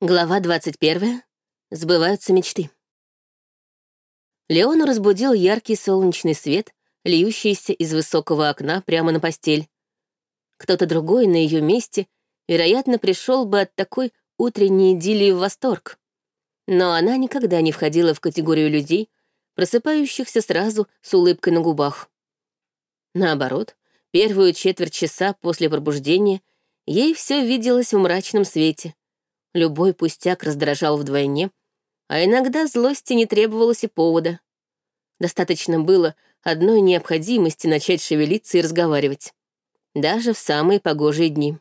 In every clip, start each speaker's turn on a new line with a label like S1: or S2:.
S1: Глава 21. Сбываются мечты. Леону разбудил яркий солнечный свет, льющийся из высокого окна прямо на постель. Кто-то другой на ее месте, вероятно, пришел бы от такой утренней идиллии в восторг. Но она никогда не входила в категорию людей, просыпающихся сразу с улыбкой на губах. Наоборот, первую четверть часа после пробуждения ей все виделось в мрачном свете — Любой пустяк раздражал вдвойне, а иногда злости не требовалось и повода. Достаточно было одной необходимости начать шевелиться и разговаривать. Даже в самые погожие дни.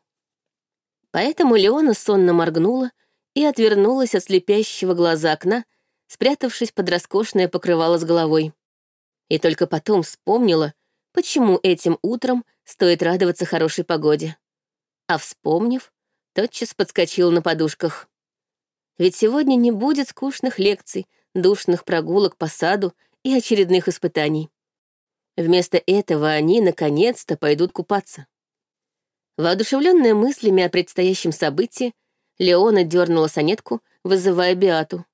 S1: Поэтому Леона сонно моргнула и отвернулась от слепящего глаза окна, спрятавшись под роскошное покрывало с головой. И только потом вспомнила, почему этим утром стоит радоваться хорошей погоде. А вспомнив, тотчас подскочил на подушках. Ведь сегодня не будет скучных лекций, душных прогулок по саду и очередных испытаний. Вместо этого они, наконец-то, пойдут купаться. Воодушевленная мыслями о предстоящем событии, Леона дернула сонетку, вызывая Биату.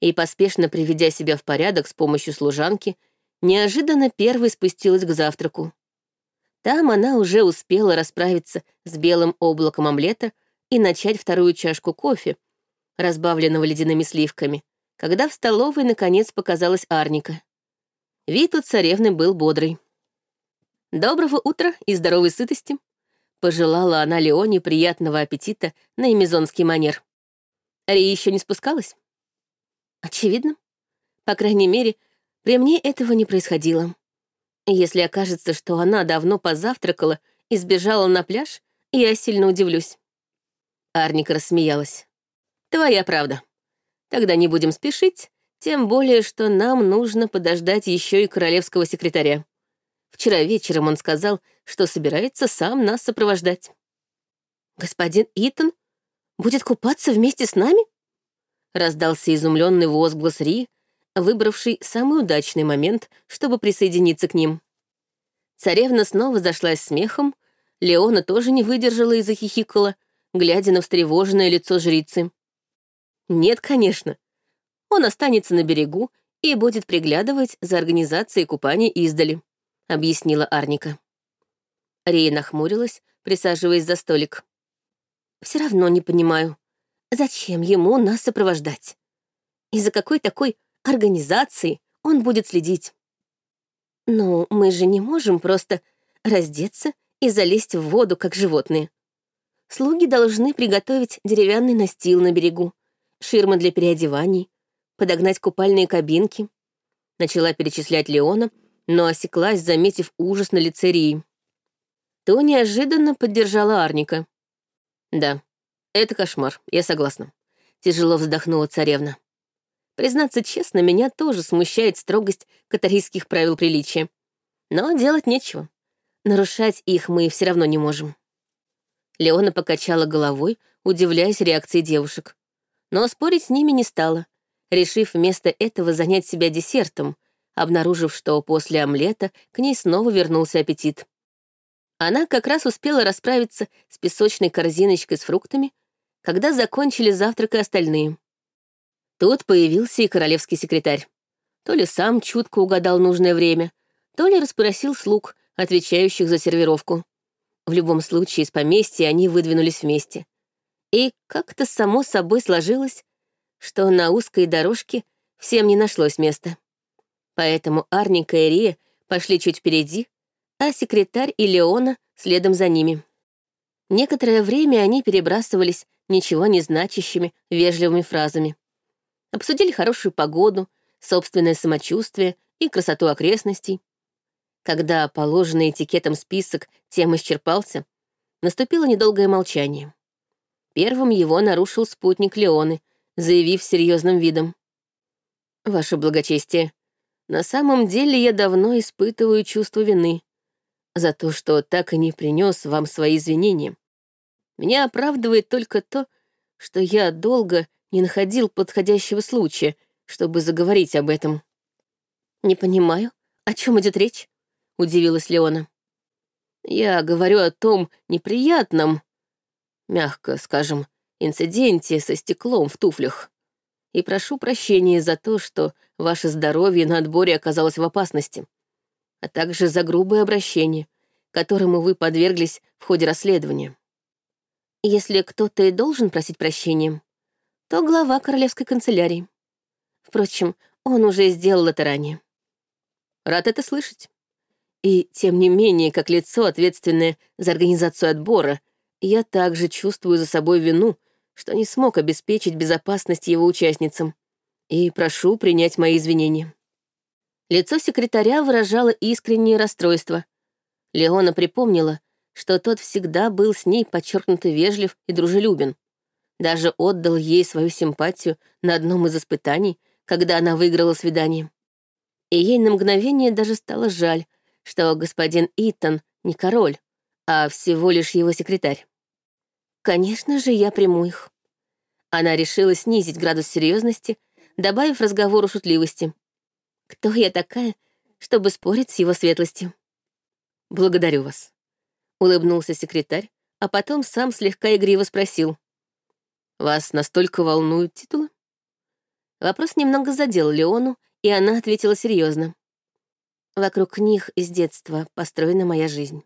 S1: И, поспешно приведя себя в порядок с помощью служанки, неожиданно первой спустилась к завтраку. Там она уже успела расправиться с белым облаком омлета и начать вторую чашку кофе, разбавленного ледяными сливками, когда в столовой наконец показалась Арника. Вид у царевны был бодрый. «Доброго утра и здоровой сытости!» Пожелала она Леоне приятного аппетита на эмизонский манер. Ари еще не спускалась? Очевидно. По крайней мере, при мне этого не происходило. Если окажется, что она давно позавтракала и сбежала на пляж, я сильно удивлюсь. Арника рассмеялась. Твоя правда. Тогда не будем спешить, тем более, что нам нужно подождать еще и королевского секретаря. Вчера вечером он сказал, что собирается сам нас сопровождать. «Господин Итан будет купаться вместе с нами?» Раздался изумленный возглас Ри, выбравший самый удачный момент, чтобы присоединиться к ним. Царевна снова зашлась смехом, Леона тоже не выдержала и захихикала, глядя на встревоженное лицо жрицы. «Нет, конечно. Он останется на берегу и будет приглядывать за организацией купания издали», — объяснила Арника. Рия нахмурилась, присаживаясь за столик. «Все равно не понимаю, зачем ему нас сопровождать? Из-за какой такой организации он будет следить. Ну, мы же не можем просто раздеться и залезть в воду, как животные. Слуги должны приготовить деревянный настил на берегу, ширмы для переодеваний, подогнать купальные кабинки. Начала перечислять Леона, но осеклась, заметив ужас на лице Рии. То неожиданно поддержала Арника. «Да, это кошмар, я согласна», — тяжело вздохнула царевна. Признаться честно, меня тоже смущает строгость катарийских правил приличия. Но делать нечего. Нарушать их мы все равно не можем. Леона покачала головой, удивляясь реакции девушек. Но спорить с ними не стала, решив вместо этого занять себя десертом, обнаружив, что после омлета к ней снова вернулся аппетит. Она как раз успела расправиться с песочной корзиночкой с фруктами, когда закончили завтрак и остальные. Тут появился и королевский секретарь. То ли сам чутко угадал нужное время, то ли расспросил слуг, отвечающих за сервировку. В любом случае, из поместья они выдвинулись вместе. И как-то само собой сложилось, что на узкой дорожке всем не нашлось места. Поэтому Арника и Рия пошли чуть впереди, а секретарь и Леона следом за ними. Некоторое время они перебрасывались ничего не значащими вежливыми фразами обсудили хорошую погоду, собственное самочувствие и красоту окрестностей. Когда положенный этикетом список тем исчерпался, наступило недолгое молчание. Первым его нарушил спутник Леоны, заявив серьезным видом. «Ваше благочестие, на самом деле я давно испытываю чувство вины за то, что так и не принес вам свои извинения. Меня оправдывает только то, что я долго не находил подходящего случая, чтобы заговорить об этом. «Не понимаю, о чем идет речь?» — удивилась Леона. «Я говорю о том неприятном, мягко скажем, инциденте со стеклом в туфлях. И прошу прощения за то, что ваше здоровье на отборе оказалось в опасности, а также за грубое обращение, которому вы подверглись в ходе расследования. Если кто-то и должен просить прощения, то глава королевской канцелярии. Впрочем, он уже сделал это ранее. Рад это слышать. И, тем не менее, как лицо, ответственное за организацию отбора, я также чувствую за собой вину, что не смог обеспечить безопасность его участницам. И прошу принять мои извинения. Лицо секретаря выражало искреннее расстройство. Леона припомнила, что тот всегда был с ней подчеркнуто вежлив и дружелюбен. Даже отдал ей свою симпатию на одном из испытаний, когда она выиграла свидание. И ей на мгновение даже стало жаль, что господин Итан не король, а всего лишь его секретарь. Конечно же, я приму их. Она решила снизить градус серьезности, добавив разговору шутливости. Кто я такая, чтобы спорить с его светлостью? Благодарю вас. Улыбнулся секретарь, а потом сам слегка игриво спросил. Вас настолько волнуют титулы? Вопрос немного задел Леону, и она ответила серьезно. Вокруг них из детства построена моя жизнь.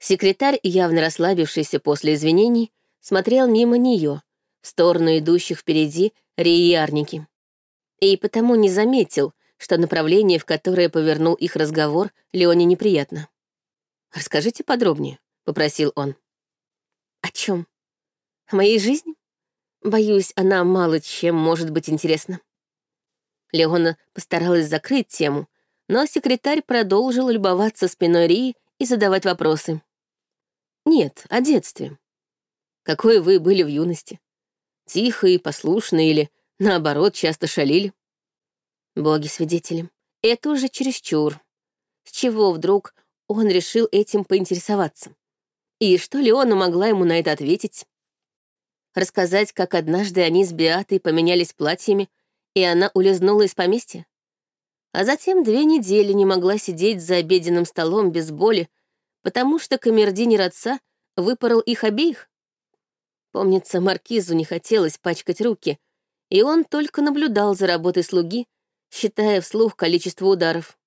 S1: Секретарь, явно расслабившийся после извинений, смотрел мимо нее, в сторону идущих впереди риярники. И потому не заметил, что направление, в которое повернул их разговор, Леоне неприятно. «Расскажите подробнее», — попросил он. «О чем? О моей жизни? Боюсь, она мало чем может быть интересна». Леона постаралась закрыть тему, но секретарь продолжил любоваться спиной Рии и задавать вопросы. «Нет, о детстве. Какой вы были в юности? Тихые, послушные или, наоборот, часто шалили?» Боги-свидетели, это уже чересчур. С чего вдруг он решил этим поинтересоваться? И что Леона могла ему на это ответить? Рассказать, как однажды они с Беатой поменялись платьями, и она улизнула из поместья? а затем две недели не могла сидеть за обеденным столом без боли, потому что камердинер отца выпорол их обеих. Помнится, маркизу не хотелось пачкать руки, и он только наблюдал за работой слуги, считая вслух количество ударов.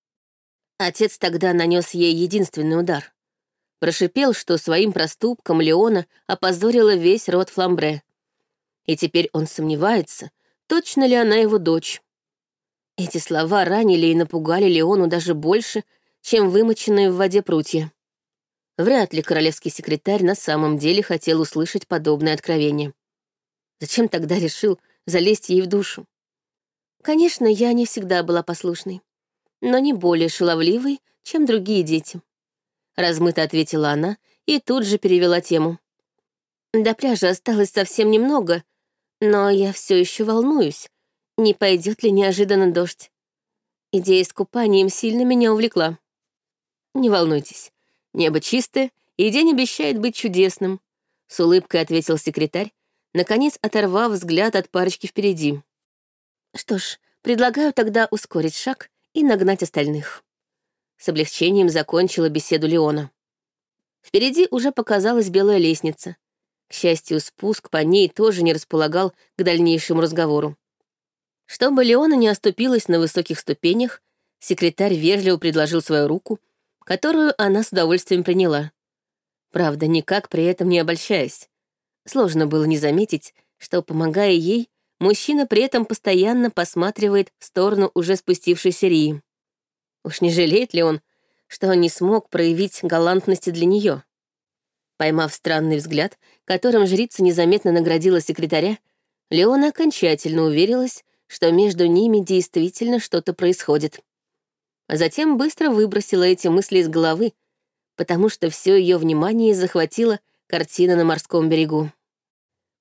S1: Отец тогда нанес ей единственный удар. Прошипел, что своим проступком Леона опозорила весь род Фламбре. И теперь он сомневается, точно ли она его дочь. Эти слова ранили и напугали Леону даже больше, чем вымоченные в воде прутья. Вряд ли королевский секретарь на самом деле хотел услышать подобное откровение. Зачем тогда решил залезть ей в душу? Конечно, я не всегда была послушной, но не более шаловливой, чем другие дети. Размыто ответила она и тут же перевела тему. До пляжа осталось совсем немного, но я все еще волнуюсь, не пойдет ли неожиданно дождь. Идея с купанием сильно меня увлекла. Не волнуйтесь, небо чистое, и день обещает быть чудесным, с улыбкой ответил секретарь, наконец оторвав взгляд от парочки впереди. Что ж, предлагаю тогда ускорить шаг и нагнать остальных. С облегчением закончила беседу Леона. Впереди уже показалась белая лестница. К счастью, спуск по ней тоже не располагал к дальнейшему разговору. Чтобы Леона не оступилась на высоких ступенях, секретарь вежливо предложил свою руку, которую она с удовольствием приняла. Правда, никак при этом не обольщаясь. Сложно было не заметить, что, помогая ей, мужчина при этом постоянно посматривает в сторону уже спустившейся Рии. Уж не жалеет ли он, что он не смог проявить галантности для нее? Поймав странный взгляд, которым жрица незаметно наградила секретаря, Леона окончательно уверилась, что между ними действительно что-то происходит. А затем быстро выбросила эти мысли из головы, потому что все ее внимание захватила картина на морском берегу.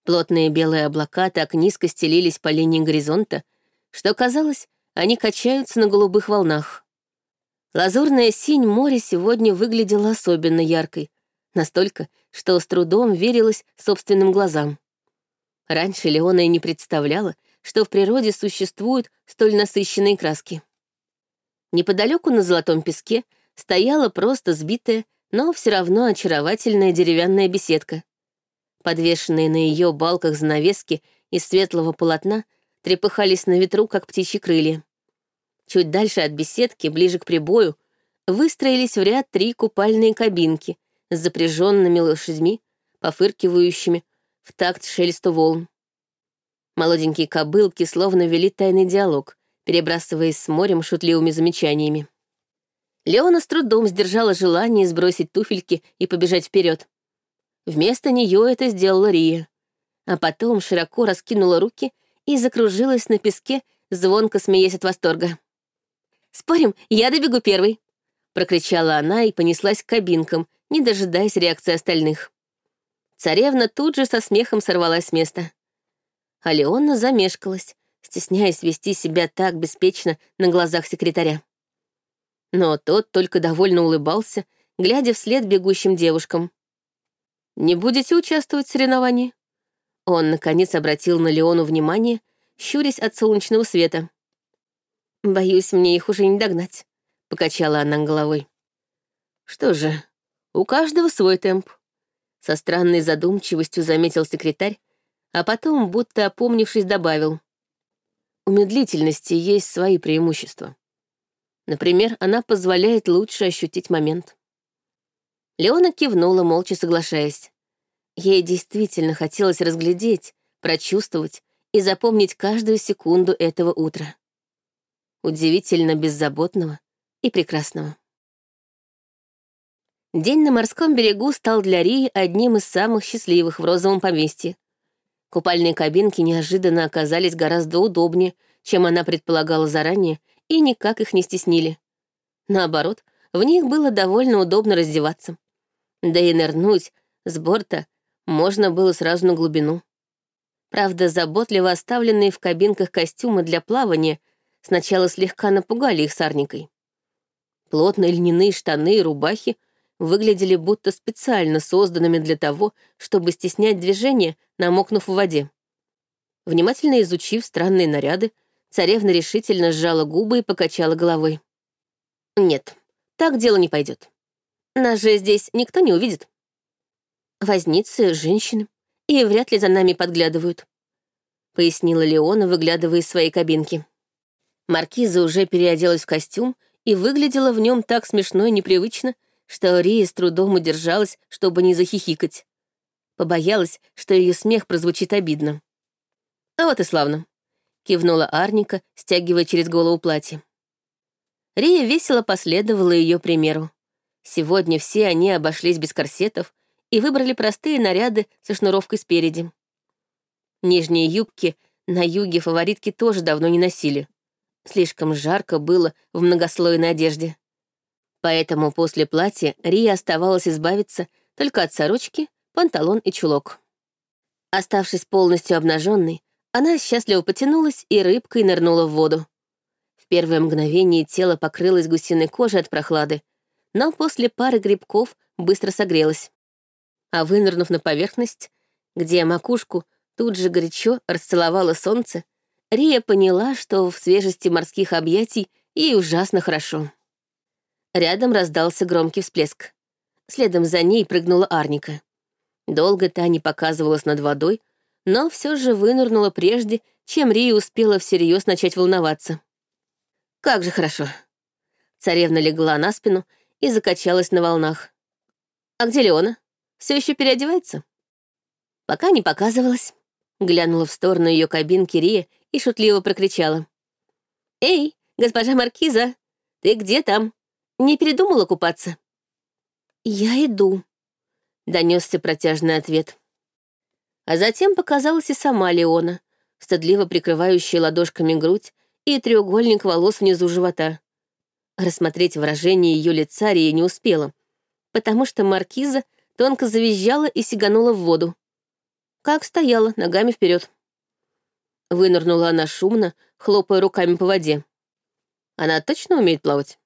S1: Плотные белые облака так низко стелились по линии горизонта, что казалось, они качаются на голубых волнах. Лазурная синь моря сегодня выглядела особенно яркой, настолько, что с трудом верилась собственным глазам. Раньше Леона и не представляла, что в природе существуют столь насыщенные краски. Неподалеку на золотом песке стояла просто сбитая, но все равно очаровательная деревянная беседка. Подвешенные на ее балках занавески из светлого полотна трепыхались на ветру, как птичьи крылья. Чуть дальше от беседки, ближе к прибою, выстроились в ряд три купальные кабинки с запряженными лошадьми, пофыркивающими в такт шелесту волн. Молоденькие кобылки словно вели тайный диалог, перебрасываясь с морем шутливыми замечаниями. Леона с трудом сдержала желание сбросить туфельки и побежать вперед. Вместо нее это сделала Рия, а потом широко раскинула руки и закружилась на песке, звонко смеясь от восторга. «Спорим, я добегу первой!» — прокричала она и понеслась к кабинкам, не дожидаясь реакции остальных. Царевна тут же со смехом сорвалась с места. А Леона замешкалась, стесняясь вести себя так беспечно на глазах секретаря. Но тот только довольно улыбался, глядя вслед бегущим девушкам. «Не будете участвовать в соревновании?» Он, наконец, обратил на Леону внимание, щурясь от солнечного света. «Боюсь, мне их уже не догнать», — покачала она головой. «Что же, у каждого свой темп», — со странной задумчивостью заметил секретарь, а потом, будто опомнившись, добавил. «У медлительности есть свои преимущества. Например, она позволяет лучше ощутить момент». Леона кивнула, молча соглашаясь. Ей действительно хотелось разглядеть, прочувствовать и запомнить каждую секунду этого утра. Удивительно беззаботного и прекрасного. День на морском берегу стал для Рии одним из самых счастливых в розовом поместье. Купальные кабинки неожиданно оказались гораздо удобнее, чем она предполагала заранее, и никак их не стеснили. Наоборот, в них было довольно удобно раздеваться. Да и нырнуть с борта можно было сразу на глубину. Правда, заботливо оставленные в кабинках костюмы для плавания сначала слегка напугали их сарникой. Плотные льняные штаны и рубахи выглядели будто специально созданными для того, чтобы стеснять движение, намокнув в воде. Внимательно изучив странные наряды, царевна решительно сжала губы и покачала головой. «Нет, так дело не пойдет. Нас же здесь никто не увидит. Возницы — женщины, и вряд ли за нами подглядывают», — пояснила Леона, выглядывая из своей кабинки. Маркиза уже переоделась в костюм и выглядела в нем так смешно и непривычно, что Рия с трудом удержалась, чтобы не захихикать. Побоялась, что ее смех прозвучит обидно. «А вот и славно», — кивнула Арника, стягивая через голову платье. Рия весело последовала ее примеру. Сегодня все они обошлись без корсетов и выбрали простые наряды со шнуровкой спереди. Нижние юбки на юге фаворитки тоже давно не носили. Слишком жарко было в многослойной одежде. Поэтому после платья Рия оставалось избавиться только от сорочки, панталон и чулок. Оставшись полностью обнаженной, она счастливо потянулась и рыбкой нырнула в воду. В первое мгновение тело покрылось гусиной кожей от прохлады, но после пары грибков быстро согрелась. А вынырнув на поверхность, где макушку тут же горячо расцеловало солнце, Рия поняла, что в свежести морских объятий ей ужасно хорошо. Рядом раздался громкий всплеск. Следом за ней прыгнула Арника. Долго та не показывалась над водой, но все же вынырнула прежде, чем Рия успела всерьез начать волноваться. Как же хорошо. Царевна легла на спину и закачалась на волнах. «А где Леона? Все еще переодевается?» Пока не показывалась. Глянула в сторону ее кабинки Рия и шутливо прокричала. «Эй, госпожа Маркиза, ты где там? Не передумала купаться?» «Я иду», — донесся протяжный ответ. А затем показалась и сама Леона, стыдливо прикрывающая ладошками грудь и треугольник волос внизу живота. Рассмотреть выражение ее лица Рия не успела, потому что маркиза тонко завизжала и сиганула в воду. Как стояла, ногами вперед. Вынырнула она шумно, хлопая руками по воде. Она точно умеет плавать?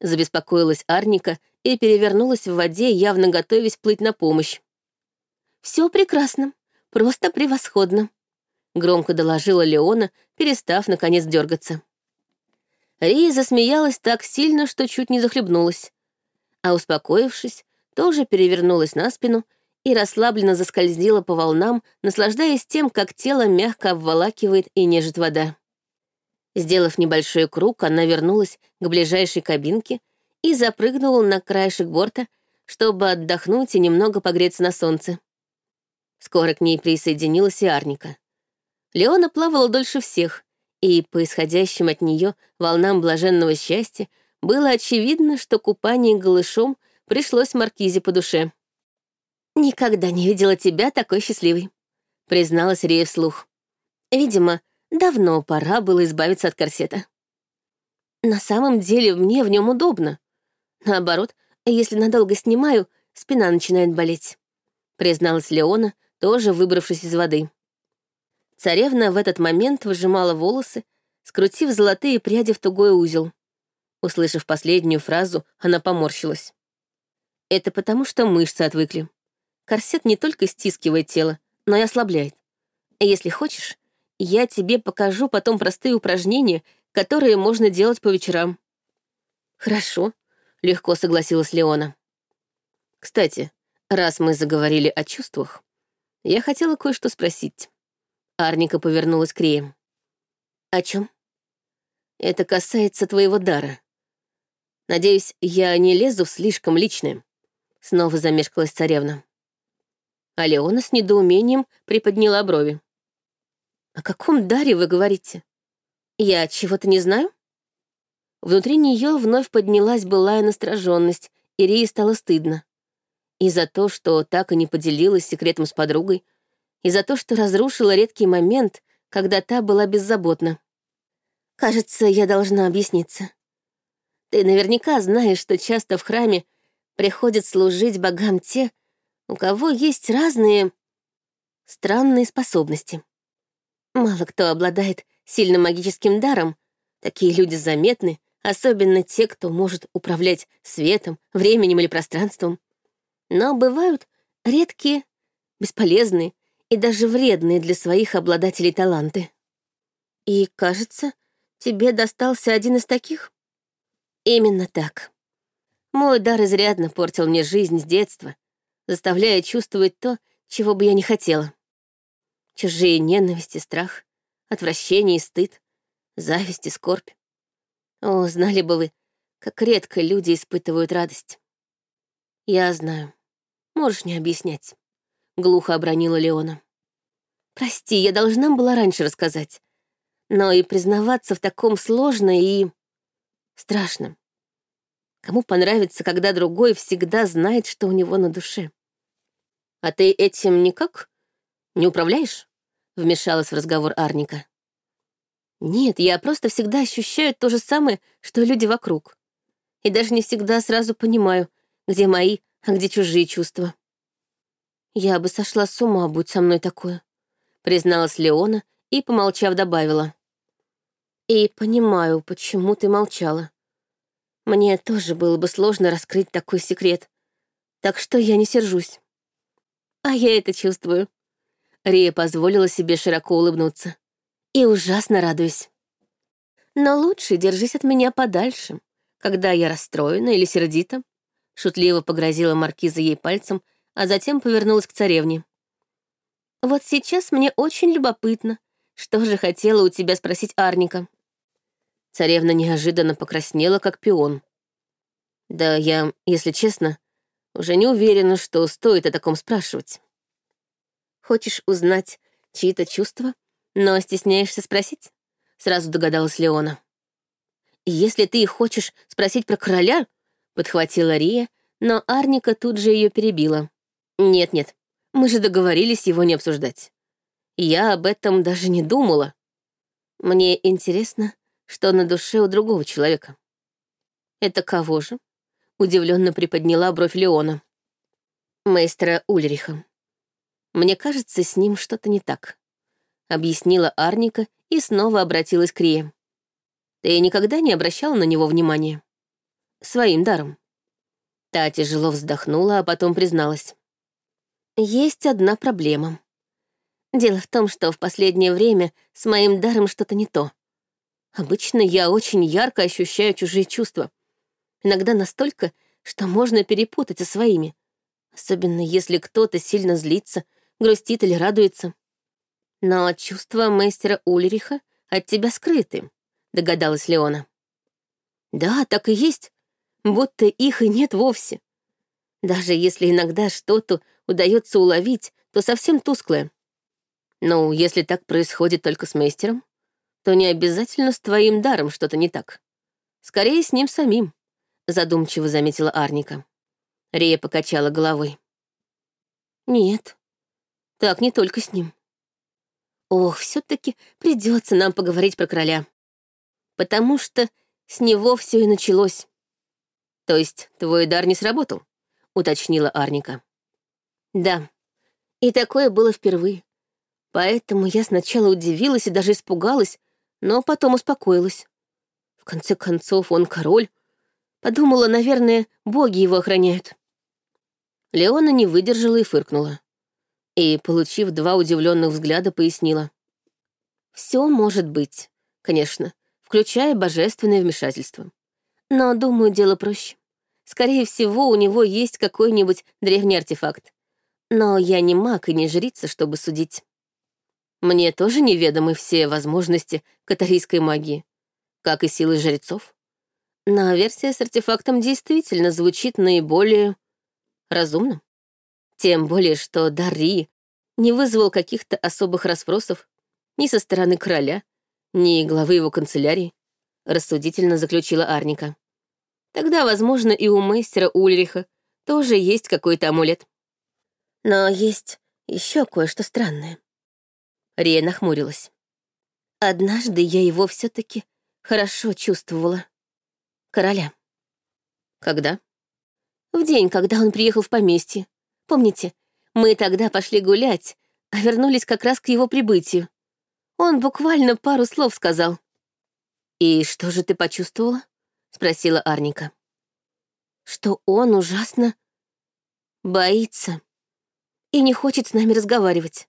S1: Забеспокоилась Арника и перевернулась в воде, явно готовясь плыть на помощь. Все прекрасно, просто превосходно», — громко доложила Леона, перестав, наконец, дергаться. Рия засмеялась так сильно, что чуть не захлебнулась. А успокоившись, тоже перевернулась на спину и расслабленно заскользила по волнам, наслаждаясь тем, как тело мягко обволакивает и нежит вода. Сделав небольшой круг, она вернулась к ближайшей кабинке и запрыгнула на краешек борта, чтобы отдохнуть и немного погреться на солнце. Скоро к ней присоединилась и Арника. Леона плавала дольше всех, и по исходящим от нее волнам блаженного счастья было очевидно, что купание голышом пришлось Маркизе по душе. «Никогда не видела тебя такой счастливой», — призналась Рия вслух. «Видимо, давно пора было избавиться от корсета. На самом деле мне в нем удобно. Наоборот, если надолго снимаю, спина начинает болеть», — призналась Леона, тоже выбравшись из воды. Царевна в этот момент выжимала волосы, скрутив золотые пряди в тугой узел. Услышав последнюю фразу, она поморщилась. Это потому, что мышцы отвыкли. Корсет не только стискивает тело, но и ослабляет. Если хочешь, я тебе покажу потом простые упражнения, которые можно делать по вечерам. Хорошо, легко согласилась Леона. Кстати, раз мы заговорили о чувствах, я хотела кое-что спросить. Арника повернулась к Рее. «О чем? «Это касается твоего дара. Надеюсь, я не лезу в слишком личное». Снова замешкалась царевна. А Леона с недоумением приподняла брови. «О каком даре вы говорите? Я чего-то не знаю?» Внутри нее вновь поднялась былая настороженность, и Рии стало стыдно. И за то, что так и не поделилась секретом с подругой, и за то, что разрушила редкий момент, когда та была беззаботна. Кажется, я должна объясниться. Ты наверняка знаешь, что часто в храме приходят служить богам те, у кого есть разные странные способности. Мало кто обладает сильным магическим даром, такие люди заметны, особенно те, кто может управлять светом, временем или пространством. Но бывают редкие, бесполезные, и даже вредные для своих обладателей таланты. И, кажется, тебе достался один из таких? Именно так. Мой дар изрядно портил мне жизнь с детства, заставляя чувствовать то, чего бы я не хотела. Чужие ненависть и страх, отвращение и стыд, зависть и скорбь. О, знали бы вы, как редко люди испытывают радость. Я знаю. Можешь не объяснять глухо обронила Леона. Прости, я должна была раньше рассказать. Но и признаваться в таком сложно и... страшно. Кому понравится, когда другой всегда знает, что у него на душе? А ты этим никак не управляешь? Вмешалась в разговор Арника. Нет, я просто всегда ощущаю то же самое, что люди вокруг. И даже не всегда сразу понимаю, где мои, а где чужие чувства. «Я бы сошла с ума, будь со мной такое», — призналась Леона и, помолчав, добавила. «И понимаю, почему ты молчала. Мне тоже было бы сложно раскрыть такой секрет, так что я не сержусь». «А я это чувствую», — Рия позволила себе широко улыбнуться. «И ужасно радуюсь. Но лучше держись от меня подальше, когда я расстроена или сердита», — шутливо погрозила маркиза ей пальцем, — а затем повернулась к царевне. «Вот сейчас мне очень любопытно, что же хотела у тебя спросить Арника?» Царевна неожиданно покраснела, как пион. «Да я, если честно, уже не уверена, что стоит о таком спрашивать. Хочешь узнать чьи-то чувства, но стесняешься спросить?» Сразу догадалась Леона. «Если ты хочешь спросить про короля», — подхватила Рия, но Арника тут же ее перебила. Нет-нет, мы же договорились его не обсуждать. Я об этом даже не думала. Мне интересно, что на душе у другого человека. Это кого же? Удивленно приподняла бровь Леона. Мейстера Ульриха. Мне кажется, с ним что-то не так. Объяснила Арника и снова обратилась к Рие. Ты никогда не обращала на него внимания? Своим даром. Та тяжело вздохнула, а потом призналась. Есть одна проблема. Дело в том, что в последнее время с моим даром что-то не то. Обычно я очень ярко ощущаю чужие чувства. Иногда настолько, что можно перепутать со своими. Особенно если кто-то сильно злится, грустит или радуется. Но чувства мастера Ульриха от тебя скрыты, догадалась Леона. Да, так и есть, будто их и нет вовсе. Даже если иногда что-то удается уловить, то совсем тусклое. Ну, если так происходит только с мастером, то не обязательно с твоим даром что-то не так. Скорее, с ним самим, задумчиво заметила Арника. Рия покачала головой. Нет, так не только с ним. Ох, все-таки придется нам поговорить про короля. Потому что с него все и началось. То есть твой дар не сработал, уточнила Арника. Да, и такое было впервые. Поэтому я сначала удивилась и даже испугалась, но потом успокоилась. В конце концов, он король. Подумала, наверное, боги его охраняют. Леона не выдержала и фыркнула. И, получив два удивленных взгляда, пояснила. Все может быть, конечно, включая божественное вмешательство. Но, думаю, дело проще. Скорее всего, у него есть какой-нибудь древний артефакт. Но я не маг и не жрица, чтобы судить. Мне тоже неведомы все возможности катарийской магии, как и силы жрецов. Но версия с артефактом действительно звучит наиболее разумно. Тем более, что Дари не вызвал каких-то особых расспросов ни со стороны короля, ни главы его канцелярии, рассудительно заключила Арника. Тогда, возможно, и у мастера Ульриха тоже есть какой-то амулет. Но есть еще кое-что странное. Рия нахмурилась. Однажды я его все-таки хорошо чувствовала. Короля. Когда? В день, когда он приехал в поместье. Помните, мы тогда пошли гулять, а вернулись как раз к его прибытию. Он буквально пару слов сказал. «И что же ты почувствовала?» — спросила Арника. «Что он ужасно боится и не хочет с нами разговаривать.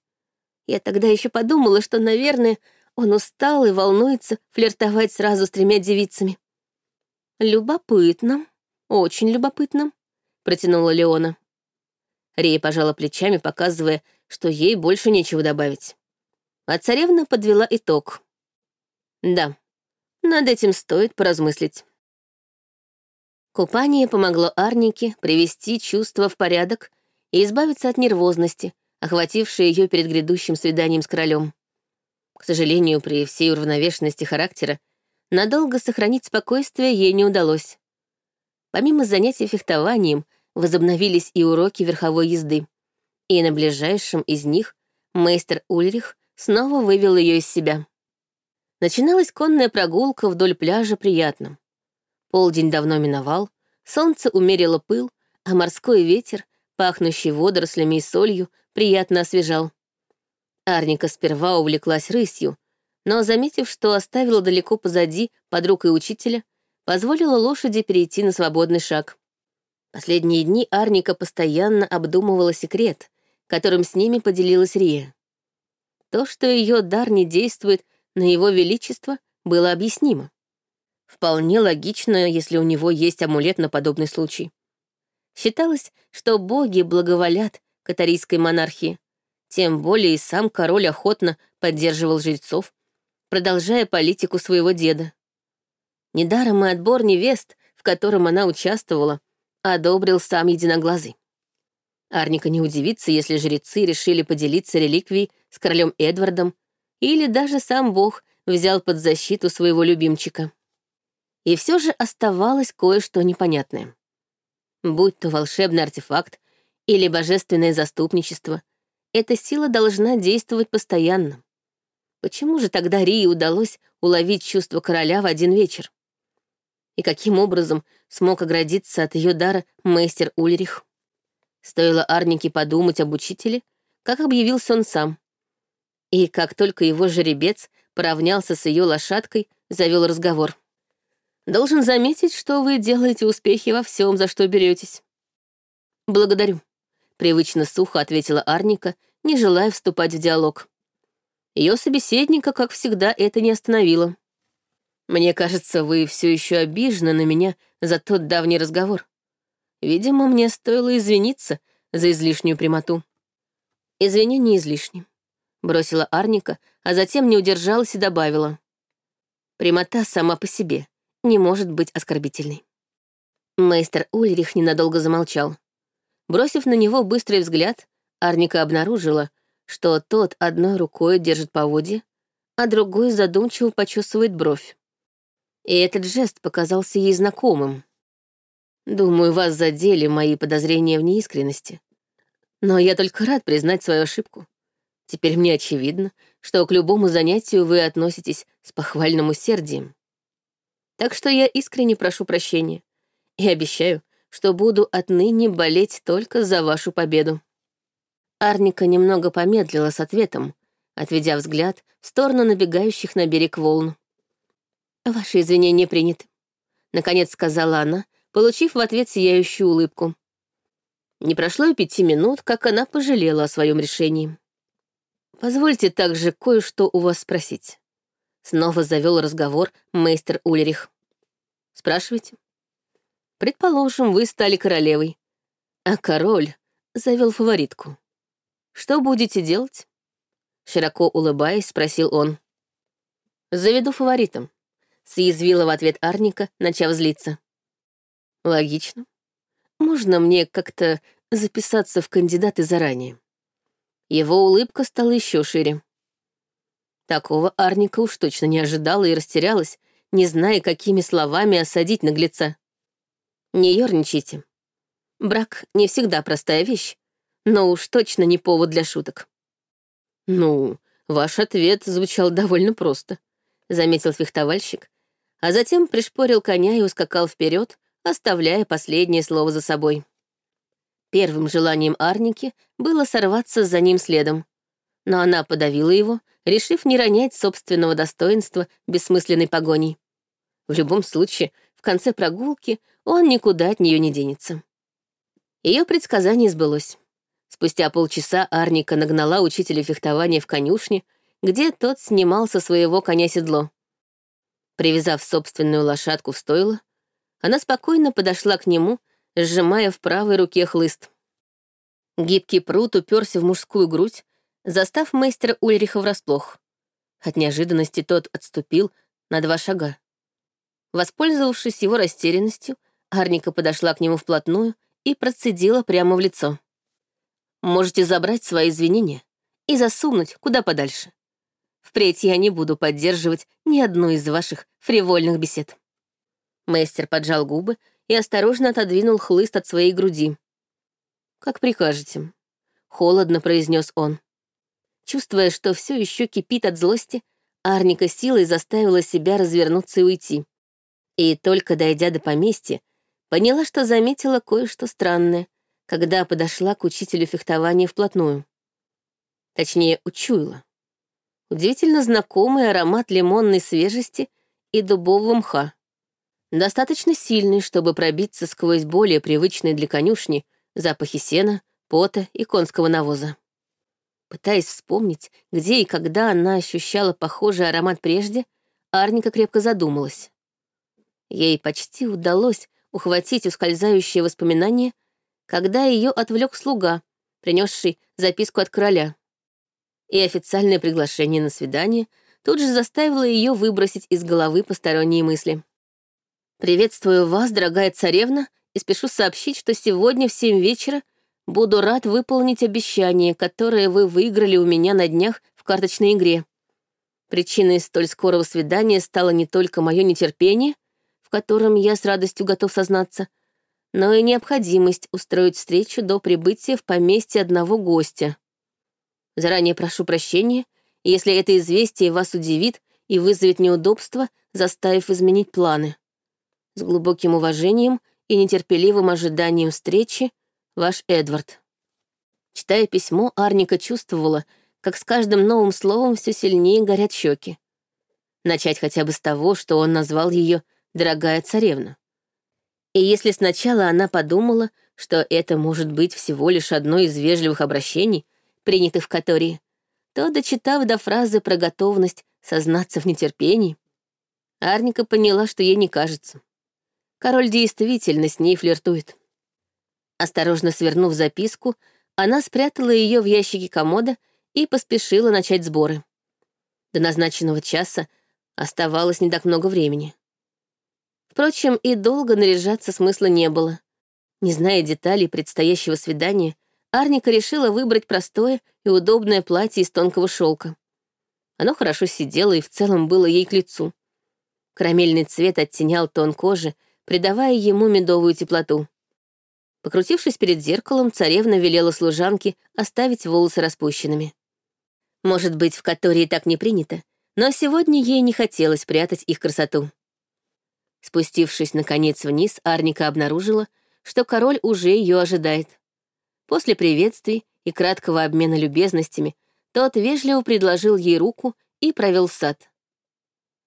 S1: Я тогда еще подумала, что, наверное, он устал и волнуется флиртовать сразу с тремя девицами. «Любопытно, очень любопытно», — протянула Леона. Рия пожала плечами, показывая, что ей больше нечего добавить. А царевна подвела итог. «Да, над этим стоит поразмыслить». Купание помогло Арнике привести чувства в порядок и избавиться от нервозности, охватившей ее перед грядущим свиданием с королем. К сожалению, при всей уравновешенности характера, надолго сохранить спокойствие ей не удалось. Помимо занятий фехтованием, возобновились и уроки верховой езды. И на ближайшем из них мейстер Ульрих снова вывел ее из себя. Начиналась конная прогулка вдоль пляжа приятно. Полдень давно миновал, солнце умерило пыл, а морской ветер, пахнущий водорослями и солью, приятно освежал. Арника сперва увлеклась рысью, но, заметив, что оставила далеко позади подруг и учителя, позволила лошади перейти на свободный шаг. Последние дни Арника постоянно обдумывала секрет, которым с ними поделилась Рия. То, что ее дар не действует на его величество, было объяснимо. Вполне логично, если у него есть амулет на подобный случай. Считалось, что боги благоволят катарийской монархии. Тем более и сам король охотно поддерживал жрецов, продолжая политику своего деда. Недаром и отбор невест, в котором она участвовала, одобрил сам Единоглазый. Арника не удивится, если жрецы решили поделиться реликвией с королем Эдвардом, или даже сам бог взял под защиту своего любимчика. И все же оставалось кое-что непонятное. Будь то волшебный артефакт или божественное заступничество, эта сила должна действовать постоянно. Почему же тогда Рии удалось уловить чувство короля в один вечер? И каким образом смог оградиться от ее дара мастер Ульрих? Стоило Арнике подумать об учителе, как объявился он сам. И как только его жеребец поравнялся с ее лошадкой, завел разговор. «Должен заметить, что вы делаете успехи во всем, за что беретесь. «Благодарю», — привычно сухо ответила Арника, не желая вступать в диалог. Ее собеседника, как всегда, это не остановило. «Мне кажется, вы все еще обижены на меня за тот давний разговор. Видимо, мне стоило извиниться за излишнюю прямоту. Извинения излишни. Бросила Арника, а затем не удержалась и добавила. Прямота сама по себе не может быть оскорбительной. Мейстер Ульрих ненадолго замолчал. Бросив на него быстрый взгляд, Арника обнаружила, что тот одной рукой держит поводья, а другой задумчиво почувствует бровь. И этот жест показался ей знакомым. Думаю, вас задели мои подозрения в неискренности. Но я только рад признать свою ошибку. Теперь мне очевидно, что к любому занятию вы относитесь с похвальным усердием. Так что я искренне прошу прощения и обещаю, что буду отныне болеть только за вашу победу. Арника немного помедлила с ответом, отведя взгляд в сторону набегающих на берег волн. «Ваши извинения приняты», — наконец сказала она, получив в ответ сияющую улыбку. Не прошло и пяти минут, как она пожалела о своем решении. «Позвольте также кое-что у вас спросить». Снова завел разговор мейстер Ульрих. «Спрашивайте». «Предположим, вы стали королевой, а король завел фаворитку. Что будете делать?» Широко улыбаясь, спросил он. «Заведу фаворитом», — съязвила в ответ Арника, начав злиться. «Логично. Можно мне как-то записаться в кандидаты заранее?» Его улыбка стала еще шире. Такого Арника уж точно не ожидала и растерялась, не зная, какими словами осадить наглеца. Не ерничайте. Брак не всегда простая вещь, но уж точно не повод для шуток. Ну, ваш ответ звучал довольно просто, заметил фехтовальщик, а затем пришпорил коня и ускакал вперед, оставляя последнее слово за собой. Первым желанием Арники было сорваться за ним следом. Но она подавила его, решив не ронять собственного достоинства бессмысленной погоней. В любом случае, в конце прогулки он никуда от нее не денется. Ее предсказание сбылось. Спустя полчаса Арника нагнала учителя фехтования в конюшне, где тот снимал со своего коня седло. Привязав собственную лошадку в стойло, она спокойно подошла к нему сжимая в правой руке хлыст. Гибкий пруд уперся в мужскую грудь, застав мастера Ульриха врасплох. От неожиданности тот отступил на два шага. Воспользовавшись его растерянностью, Арника подошла к нему вплотную и процедила прямо в лицо. «Можете забрать свои извинения и засунуть куда подальше. Впредь я не буду поддерживать ни одну из ваших фривольных бесед». Мастер поджал губы и осторожно отодвинул хлыст от своей груди. «Как прикажете», — холодно произнес он. Чувствуя, что все еще кипит от злости, Арника силой заставила себя развернуться и уйти. И только дойдя до поместья, поняла, что заметила кое-что странное, когда подошла к учителю фехтования вплотную. Точнее, учуяла. Удивительно знакомый аромат лимонной свежести и дубового мха достаточно сильный, чтобы пробиться сквозь более привычные для конюшни запахи сена, пота и конского навоза. Пытаясь вспомнить, где и когда она ощущала похожий аромат прежде, Арника крепко задумалась. Ей почти удалось ухватить ускользающее воспоминание, когда ее отвлек слуга, принесший записку от короля. И официальное приглашение на свидание тут же заставило ее выбросить из головы посторонние мысли. «Приветствую вас, дорогая царевна, и спешу сообщить, что сегодня в семь вечера буду рад выполнить обещание, которое вы выиграли у меня на днях в карточной игре. Причиной столь скорого свидания стало не только мое нетерпение, в котором я с радостью готов сознаться, но и необходимость устроить встречу до прибытия в поместье одного гостя. Заранее прошу прощения, если это известие вас удивит и вызовет неудобства, заставив изменить планы. С глубоким уважением и нетерпеливым ожиданием встречи, ваш Эдвард. Читая письмо, Арника чувствовала, как с каждым новым словом все сильнее горят щеки. Начать хотя бы с того, что он назвал ее «дорогая царевна». И если сначала она подумала, что это может быть всего лишь одно из вежливых обращений, принятых в Катории, то, дочитав до фразы про готовность сознаться в нетерпении, Арника поняла, что ей не кажется. Король действительно с ней флиртует. Осторожно свернув записку, она спрятала ее в ящике комода и поспешила начать сборы. До назначенного часа оставалось не так много времени. Впрочем, и долго наряжаться смысла не было. Не зная деталей предстоящего свидания, Арника решила выбрать простое и удобное платье из тонкого шелка. Оно хорошо сидело и в целом было ей к лицу. Карамельный цвет оттенял тон кожи, придавая ему медовую теплоту. Покрутившись перед зеркалом, царевна велела служанке оставить волосы распущенными. Может быть, в Катории так не принято, но сегодня ей не хотелось прятать их красоту. Спустившись, наконец, вниз, Арника обнаружила, что король уже ее ожидает. После приветствий и краткого обмена любезностями тот вежливо предложил ей руку и провел в сад.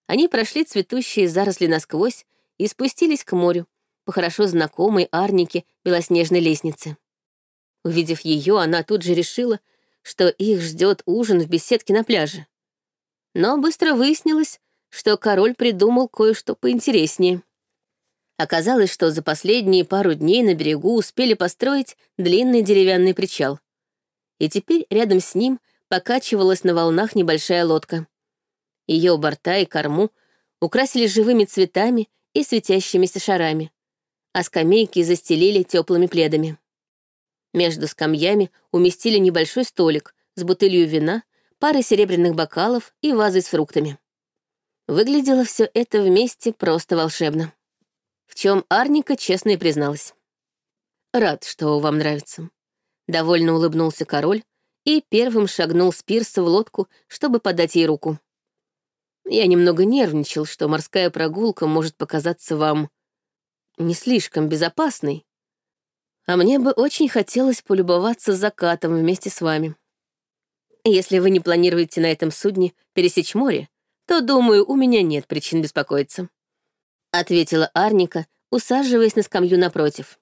S1: Они прошли цветущие заросли насквозь и спустились к морю, по хорошо знакомой Арнике белоснежной лестнице. Увидев ее, она тут же решила, что их ждет ужин в беседке на пляже. Но быстро выяснилось, что король придумал кое-что поинтереснее. Оказалось, что за последние пару дней на берегу успели построить длинный деревянный причал. И теперь рядом с ним покачивалась на волнах небольшая лодка. Ее борта и корму украсили живыми цветами и светящимися шарами, а скамейки застелили теплыми пледами. Между скамьями уместили небольшой столик с бутылью вина, парой серебряных бокалов и вазой с фруктами. Выглядело все это вместе просто волшебно в чем Арника честно и призналась. «Рад, что вам нравится». Довольно улыбнулся король и первым шагнул с пирса в лодку, чтобы подать ей руку. Я немного нервничал, что морская прогулка может показаться вам не слишком безопасной, а мне бы очень хотелось полюбоваться закатом вместе с вами. Если вы не планируете на этом судне пересечь море, то, думаю, у меня нет причин беспокоиться ответила Арника, усаживаясь на скамью напротив.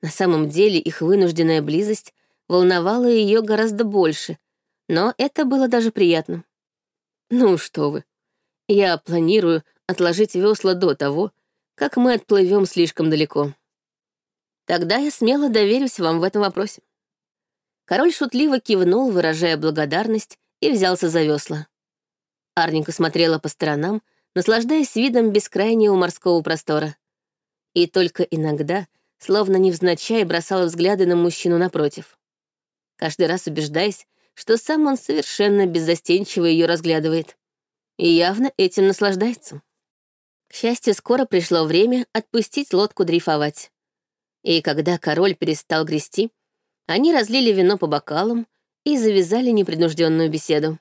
S1: На самом деле их вынужденная близость волновала ее гораздо больше, но это было даже приятно. Ну что вы, я планирую отложить весла до того, как мы отплывем слишком далеко. Тогда я смело доверюсь вам в этом вопросе. Король шутливо кивнул, выражая благодарность, и взялся за весла. Арника смотрела по сторонам, наслаждаясь видом бескрайнего морского простора. И только иногда, словно невзначай, бросала взгляды на мужчину напротив. Каждый раз убеждаясь, что сам он совершенно беззастенчиво ее разглядывает. И явно этим наслаждается. К счастью, скоро пришло время отпустить лодку дрейфовать. И когда король перестал грести, они разлили вино по бокалам и завязали непринужденную беседу.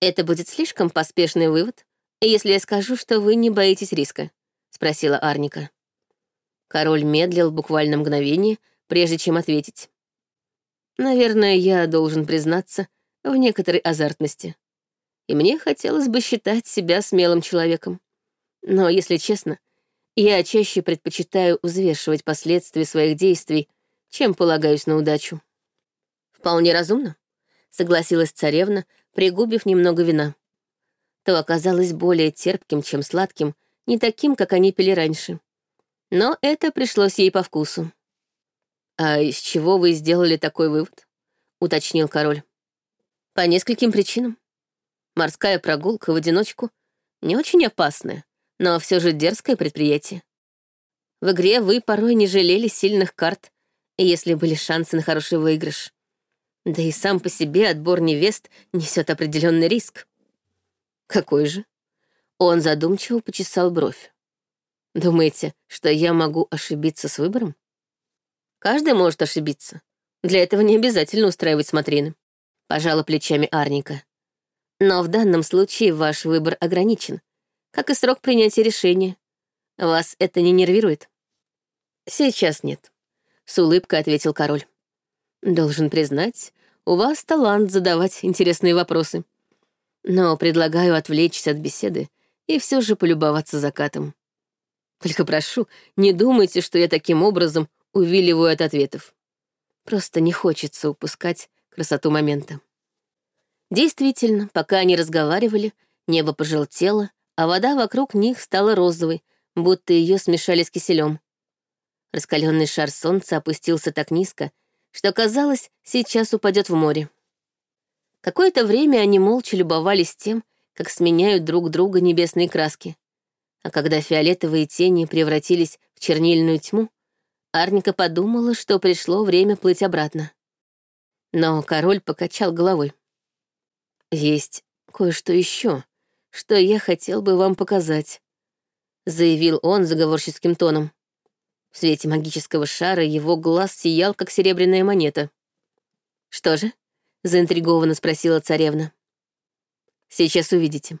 S1: Это будет слишком поспешный вывод, если я скажу, что вы не боитесь риска?» — спросила Арника. Король медлил буквально мгновение, прежде чем ответить. «Наверное, я должен признаться в некоторой азартности. И мне хотелось бы считать себя смелым человеком. Но, если честно, я чаще предпочитаю взвешивать последствия своих действий, чем полагаюсь на удачу». «Вполне разумно», — согласилась царевна, пригубив немного вина то оказалось более терпким, чем сладким, не таким, как они пили раньше. Но это пришлось ей по вкусу. «А из чего вы сделали такой вывод?» — уточнил король. «По нескольким причинам. Морская прогулка в одиночку не очень опасная, но все же дерзкое предприятие. В игре вы порой не жалели сильных карт, если были шансы на хороший выигрыш. Да и сам по себе отбор невест несет определенный риск. Какой же? Он задумчиво почесал бровь. Думаете, что я могу ошибиться с выбором? Каждый может ошибиться. Для этого не обязательно устраивать смотрины. Пожала плечами Арника. Но в данном случае ваш выбор ограничен, как и срок принятия решения. Вас это не нервирует? Сейчас нет, с улыбкой ответил король. Должен признать, у вас талант задавать интересные вопросы но предлагаю отвлечься от беседы и все же полюбоваться закатом. Только прошу, не думайте, что я таким образом увиливаю от ответов. Просто не хочется упускать красоту момента. Действительно, пока они разговаривали, небо пожелтело, а вода вокруг них стала розовой, будто ее смешали с киселем. Раскаленный шар солнца опустился так низко, что, казалось, сейчас упадет в море. Какое-то время они молча любовались тем, как сменяют друг друга небесные краски. А когда фиолетовые тени превратились в чернильную тьму, Арника подумала, что пришло время плыть обратно. Но король покачал головой. «Есть кое-что еще, что я хотел бы вам показать», — заявил он заговорческим тоном. В свете магического шара его глаз сиял, как серебряная монета. «Что же?» — заинтригованно спросила царевна. «Сейчас увидите».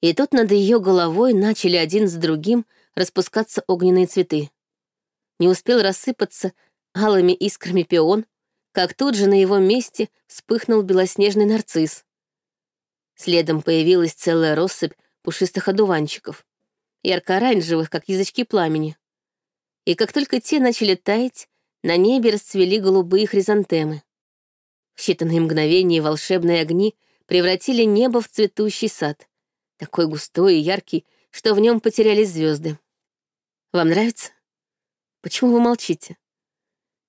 S1: И тут над ее головой начали один с другим распускаться огненные цветы. Не успел рассыпаться алыми искрами пион, как тут же на его месте вспыхнул белоснежный нарцисс. Следом появилась целая россыпь пушистых одуванчиков, ярко-оранжевых, как язычки пламени и как только те начали таять, на небе расцвели голубые хризантемы. В считанные мгновения волшебные огни превратили небо в цветущий сад, такой густой и яркий, что в нем потерялись звезды. Вам нравится? Почему вы молчите?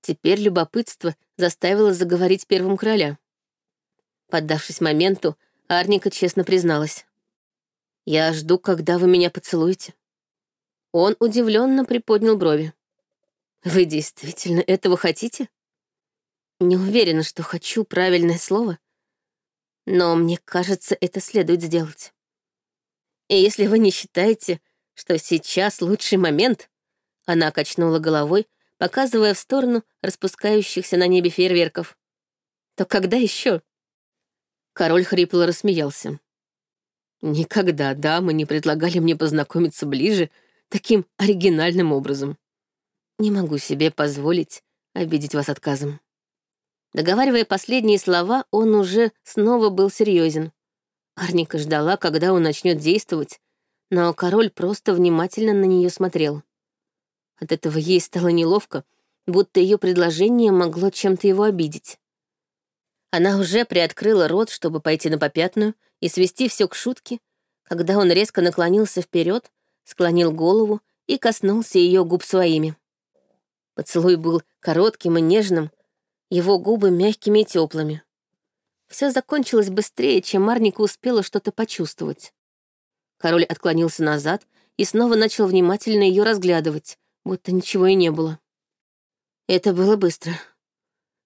S1: Теперь любопытство заставило заговорить первым короля. Поддавшись моменту, Арника честно призналась. «Я жду, когда вы меня поцелуете». Он удивленно приподнял брови. «Вы действительно этого хотите?» «Не уверена, что хочу правильное слово, но мне кажется, это следует сделать. И если вы не считаете, что сейчас лучший момент...» Она качнула головой, показывая в сторону распускающихся на небе фейерверков. «То когда еще?» Король хрипло рассмеялся. «Никогда дамы не предлагали мне познакомиться ближе таким оригинальным образом. Не могу себе позволить обидеть вас отказом. Договаривая последние слова, он уже снова был серьезен. Арника ждала, когда он начнет действовать, но король просто внимательно на нее смотрел. От этого ей стало неловко, будто ее предложение могло чем-то его обидеть. Она уже приоткрыла рот, чтобы пойти на попятную и свести все к шутке, когда он резко наклонился вперед склонил голову и коснулся ее губ своими. Поцелуй был коротким и нежным, его губы мягкими и теплыми. Все закончилось быстрее, чем Марника успела что-то почувствовать. Король отклонился назад и снова начал внимательно ее разглядывать, будто ничего и не было. Это было быстро.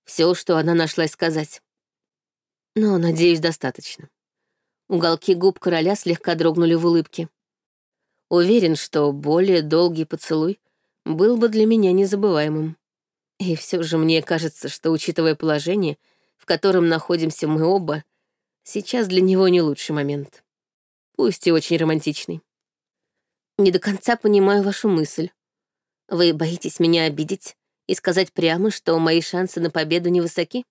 S1: Все, что она нашла сказать. Но, надеюсь, достаточно. Уголки губ короля слегка дрогнули в улыбке. Уверен, что более долгий поцелуй был бы для меня незабываемым. И все же мне кажется, что, учитывая положение, в котором находимся мы оба, сейчас для него не лучший момент. Пусть и очень романтичный. Не до конца понимаю вашу мысль. Вы боитесь меня обидеть и сказать прямо, что мои шансы на победу невысоки?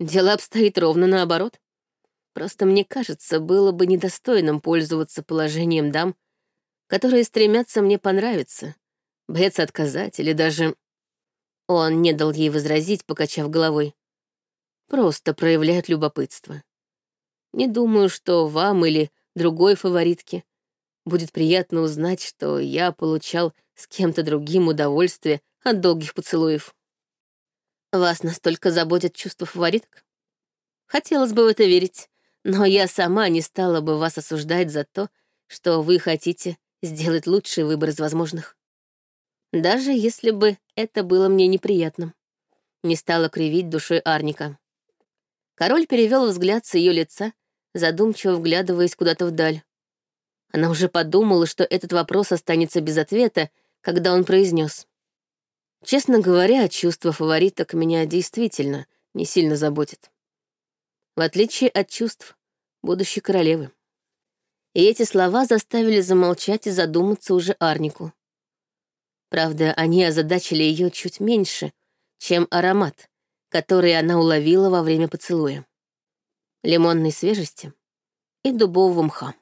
S1: Дело обстоит ровно наоборот. Просто мне кажется, было бы недостойным пользоваться положением дам, которые стремятся мне понравиться, боятся отказать или даже... Он не дал ей возразить, покачав головой. Просто проявляют любопытство. Не думаю, что вам или другой фаворитке будет приятно узнать, что я получал с кем-то другим удовольствие от долгих поцелуев. Вас настолько заботят чувства фавориток? Хотелось бы в это верить, но я сама не стала бы вас осуждать за то, что вы хотите сделать лучший выбор из возможных. Даже если бы это было мне неприятным. Не стала кривить душой Арника. Король перевел взгляд с ее лица, задумчиво вглядываясь куда-то вдаль. Она уже подумала, что этот вопрос останется без ответа, когда он произнес: «Честно говоря, чувство фавориток меня действительно не сильно заботит. В отличие от чувств будущей королевы и эти слова заставили замолчать и задуматься уже Арнику. Правда, они озадачили ее чуть меньше, чем аромат, который она уловила во время поцелуя. Лимонной свежести и дубового мха.